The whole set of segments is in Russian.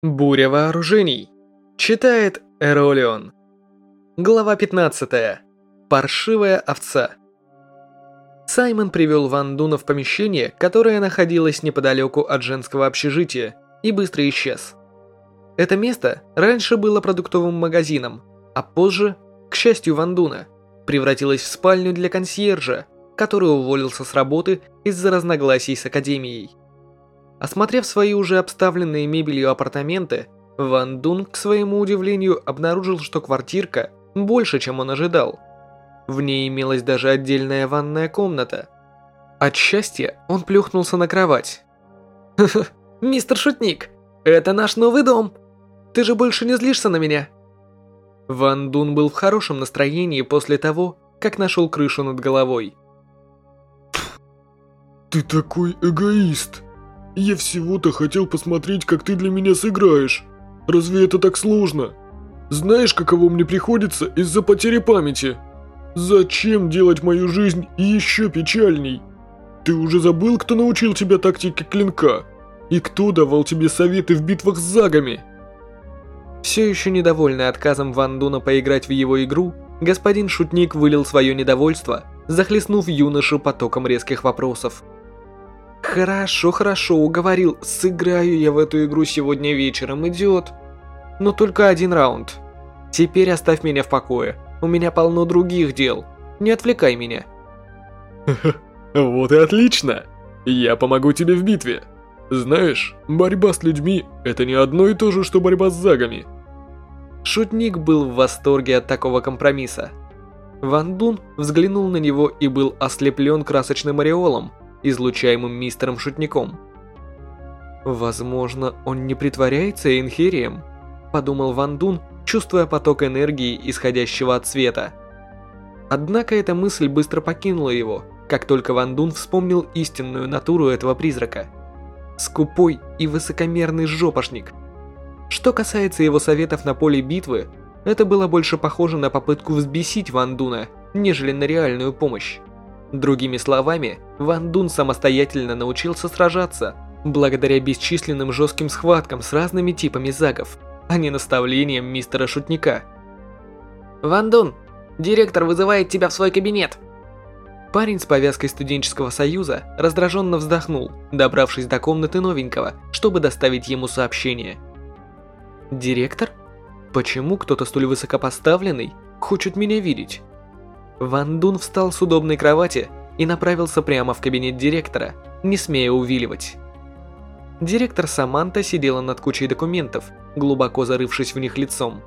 Буря вооружений. Читает Эролион. Глава 15. Паршивая овца. Саймон привел Ван Дуна в помещение, которое находилось неподалеку от женского общежития, и быстро исчез. Это место раньше было продуктовым магазином, а позже, к счастью Ван Дуна, превратилось в спальню для консьержа, который уволился с работы из-за разногласий с Академией. Осмотрев свои уже обставленные мебелью апартаменты, Ван Дун, к своему удивлению, обнаружил, что квартирка больше, чем он ожидал. В ней имелась даже отдельная ванная комната. От счастья он плюхнулся на кровать. «Ха-ха, мистер Шутник, это наш новый дом. Ты же больше не злишься на меня?» Ван Дун был в хорошем настроении после того, как нашел крышу над головой. «Ты такой эгоист!» Я всего-то хотел посмотреть, как ты для меня сыграешь. Разве это так сложно? Знаешь, каково мне приходится из-за потери памяти? Зачем делать мою жизнь еще печальней? Ты уже забыл, кто научил тебя тактике клинка? И кто давал тебе советы в битвах с загами? Все еще недовольный отказом Ван Дуна поиграть в его игру, господин Шутник вылил свое недовольство, захлестнув юношу потоком резких вопросов. Хорошо, хорошо, уговорил. Сыграю я в эту игру сегодня вечером, идет. Но только один раунд. Теперь оставь меня в покое. У меня полно других дел. Не отвлекай меня. Вот и отлично. Я помогу тебе в битве. Знаешь, борьба с людьми – это не одно и то же, что борьба с загами. Шутник был в восторге от такого компромисса. Ван Дун взглянул на него и был ослеплен красочным ореолом, излучаемым мистером Шутником. «Возможно, он не притворяется инхерием», – подумал Ван Дун, чувствуя поток энергии, исходящего от света. Однако эта мысль быстро покинула его, как только Ван Дун вспомнил истинную натуру этого призрака. Скупой и высокомерный жопошник. Что касается его советов на поле битвы, это было больше похоже на попытку взбесить Ван Дуна, нежели на реальную помощь. Другими словами, Ван Дун самостоятельно научился сражаться, благодаря бесчисленным жестким схваткам с разными типами загов, а не наставлениям мистера Шутника. «Ван Дун, директор вызывает тебя в свой кабинет!» Парень с повязкой студенческого союза раздраженно вздохнул, добравшись до комнаты новенького, чтобы доставить ему сообщение. «Директор? Почему кто-то столь высокопоставленный хочет меня видеть?» Ван Дун встал с удобной кровати и направился прямо в кабинет директора, не смея увиливать. Директор Саманта сидела над кучей документов, глубоко зарывшись в них лицом.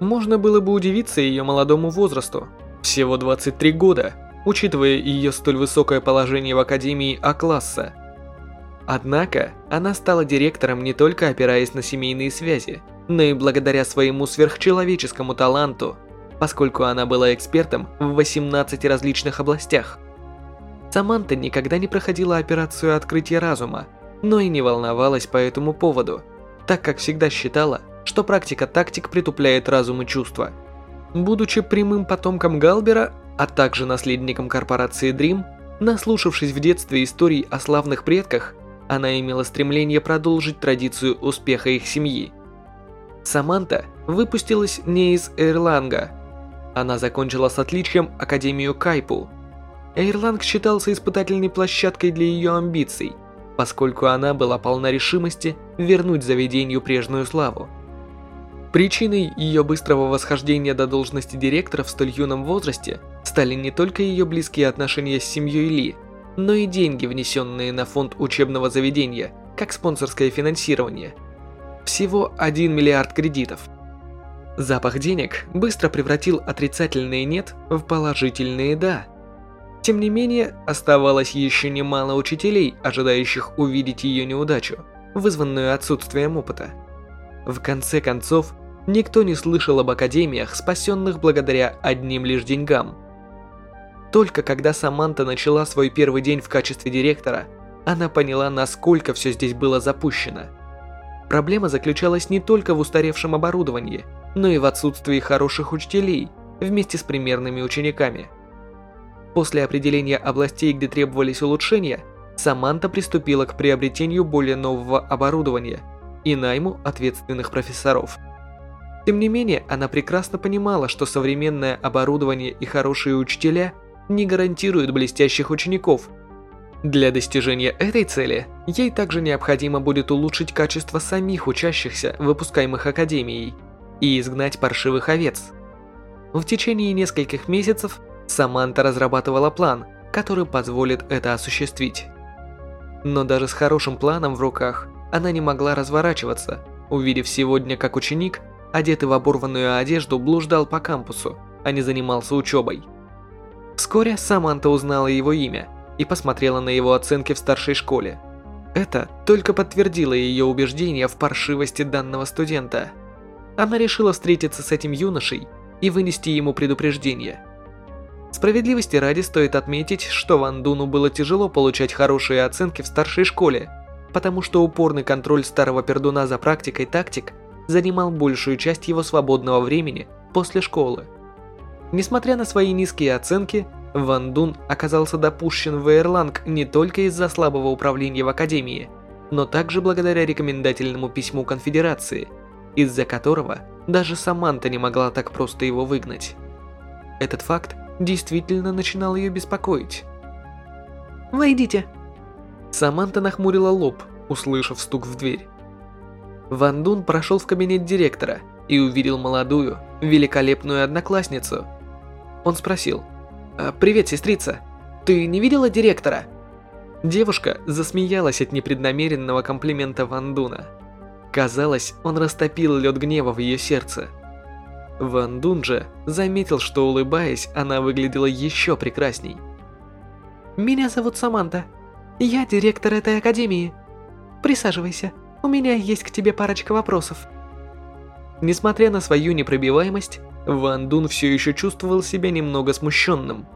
Можно было бы удивиться ее молодому возрасту, всего 23 года, учитывая ее столь высокое положение в Академии А-класса. Однако, она стала директором не только опираясь на семейные связи, но и благодаря своему сверхчеловеческому таланту поскольку она была экспертом в 18 различных областях. Саманта никогда не проходила операцию открытия разума, но и не волновалась по этому поводу, так как всегда считала, что практика тактик притупляет разум и чувства. Будучи прямым потомком Галбера, а также наследником корпорации Dream, наслушавшись в детстве историй о славных предках, она имела стремление продолжить традицию успеха их семьи. Саманта выпустилась не из Эрланга, она закончила с отличием Академию Кайпу. Эйрланг считался испытательной площадкой для ее амбиций, поскольку она была полна решимости вернуть заведению прежнюю славу. Причиной ее быстрого восхождения до должности директора в столь юном возрасте стали не только ее близкие отношения с семьей Ли, но и деньги, внесенные на фонд учебного заведения, как спонсорское финансирование. Всего 1 миллиард кредитов – Запах денег быстро превратил отрицательные «нет» в положительные «да». Тем не менее, оставалось еще немало учителей, ожидающих увидеть ее неудачу, вызванную отсутствием опыта. В конце концов, никто не слышал об академиях, спасенных благодаря одним лишь деньгам. Только когда Саманта начала свой первый день в качестве директора, она поняла, насколько все здесь было запущено. Проблема заключалась не только в устаревшем оборудовании – но и в отсутствии хороших учителей вместе с примерными учениками. После определения областей, где требовались улучшения, Саманта приступила к приобретению более нового оборудования, и найму ответственных профессоров. Тем не менее, она прекрасно понимала, что современное оборудование и хорошие учителя не гарантируют блестящих учеников. Для достижения этой цели, ей также необходимо будет улучшить качество самих учащихся, выпускаемых Академией, и изгнать паршивых овец. В течение нескольких месяцев Саманта разрабатывала план, который позволит это осуществить. Но даже с хорошим планом в руках, она не могла разворачиваться, увидев сегодня, как ученик – одетый в оборванную одежду, блуждал по кампусу, а не занимался учебой. Вскоре Саманта узнала его имя и посмотрела на его оценки в старшей школе. Это только подтвердило ее убеждение в паршивости данного студента. Она решила встретиться с этим юношей и вынести ему предупреждение. Справедливости ради стоит отметить, что Ван Дуну было тяжело получать хорошие оценки в старшей школе, потому что упорный контроль старого пердуна за практикой тактик – занимал большую часть его свободного времени после школы. Несмотря на свои низкие оценки, Ван Дун оказался допущен в Эрланг не только из-за слабого управления в Академии, но также благодаря рекомендательному письму Конфедерации, из-за которого даже Саманта не могла так просто его выгнать. Этот факт действительно начинал ее беспокоить. «Войдите!» Саманта нахмурила лоб, услышав стук в дверь. Ван Дун прошел в кабинет директора и увидел молодую, великолепную одноклассницу. Он спросил, «А, «Привет, сестрица, ты не видела директора?» Девушка засмеялась от непреднамеренного комплимента Ван Дуна. Казалось, он растопил лед гнева в ее сердце. Ван Дун же заметил, что улыбаясь, она выглядела еще прекрасней. «Меня зовут Саманта. Я директор этой академии. Присаживайся». У меня есть к тебе парочка вопросов. Несмотря на свою непробиваемость, Ван Дун все еще чувствовал себя немного смущенным.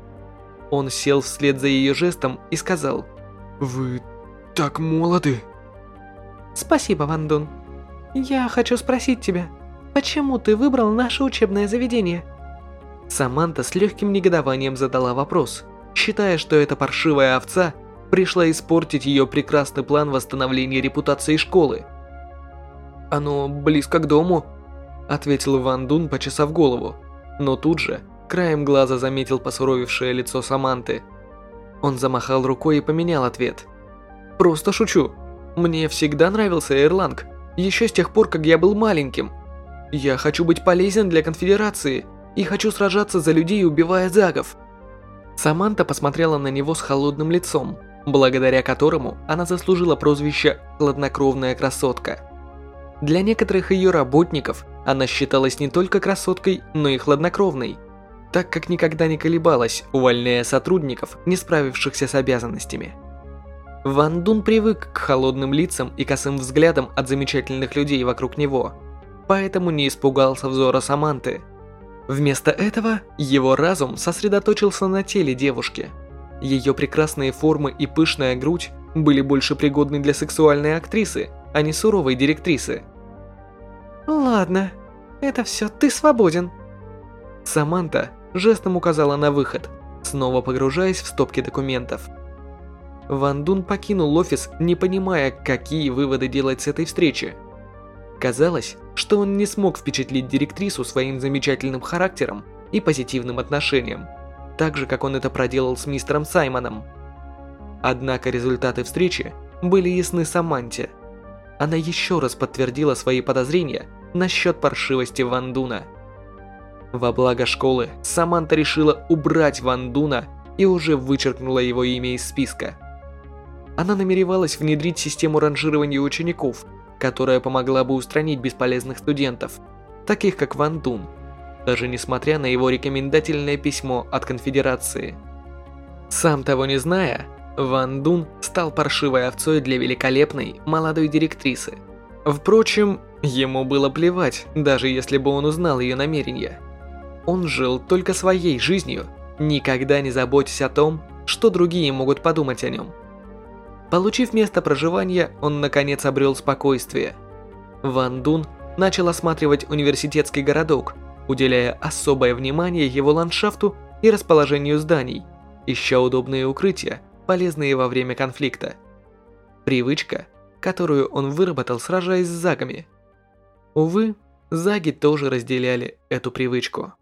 Он сел вслед за ее жестом и сказал, «Вы так молоды». «Спасибо, Ван Дун. Я хочу спросить тебя, почему ты выбрал наше учебное заведение?» Саманта с легким негодованием задала вопрос, считая, что эта паршивая овца – пришла испортить ее прекрасный план восстановления репутации школы. «Оно близко к дому», — ответил Ван Дун, почесав голову, но тут же краем глаза заметил посуровевшее лицо Саманты. Он замахал рукой и поменял ответ. «Просто шучу. Мне всегда нравился Эрланг, еще с тех пор, как я был маленьким. Я хочу быть полезен для конфедерации и хочу сражаться за людей, убивая загов». Саманта посмотрела на него с холодным лицом, благодаря которому она заслужила прозвище «хладнокровная красотка». Для некоторых ее работников она считалась не только красоткой, но и хладнокровной, так как никогда не колебалась, увольняя сотрудников, не справившихся с обязанностями. Ван Дун привык к холодным лицам и косым взглядам от замечательных людей вокруг него, поэтому не испугался взора Саманты. Вместо этого его разум сосредоточился на теле девушки – ее прекрасные формы и пышная грудь были больше пригодны для сексуальной актрисы, а не суровой директрисы. «Ладно, это все, ты свободен». Саманта жестом указала на выход, снова погружаясь в стопки документов. Ван Дун покинул офис, не понимая, какие выводы делать с этой встречи. Казалось, что он не смог впечатлить директрису своим замечательным характером и позитивным отношением – так же, как он это проделал с мистером Саймоном. Однако результаты встречи были ясны Саманте. Она еще раз подтвердила свои подозрения насчет паршивости Вандуна. Во благо школы Саманта решила убрать Вандуна и уже вычеркнула его имя из списка. Она намеревалась внедрить систему ранжирования учеников, которая помогла бы устранить бесполезных студентов, таких как Ван Дун, даже несмотря на его рекомендательное письмо от конфедерации. Сам того не зная, Ван Дун стал паршивой овцой для великолепной молодой директрисы. Впрочем, ему было плевать, даже если бы он узнал ее намерения. Он жил только своей жизнью, никогда не заботясь о том, что другие могут подумать о нем. Получив место проживания, он наконец обрел спокойствие. Ван Дун начал осматривать университетский городок – уделяя особое внимание его ландшафту и расположению зданий, ища удобные укрытия, полезные во время конфликта. Привычка которую он выработал, сражаясь с загами. Увы, заги тоже разделяли эту привычку.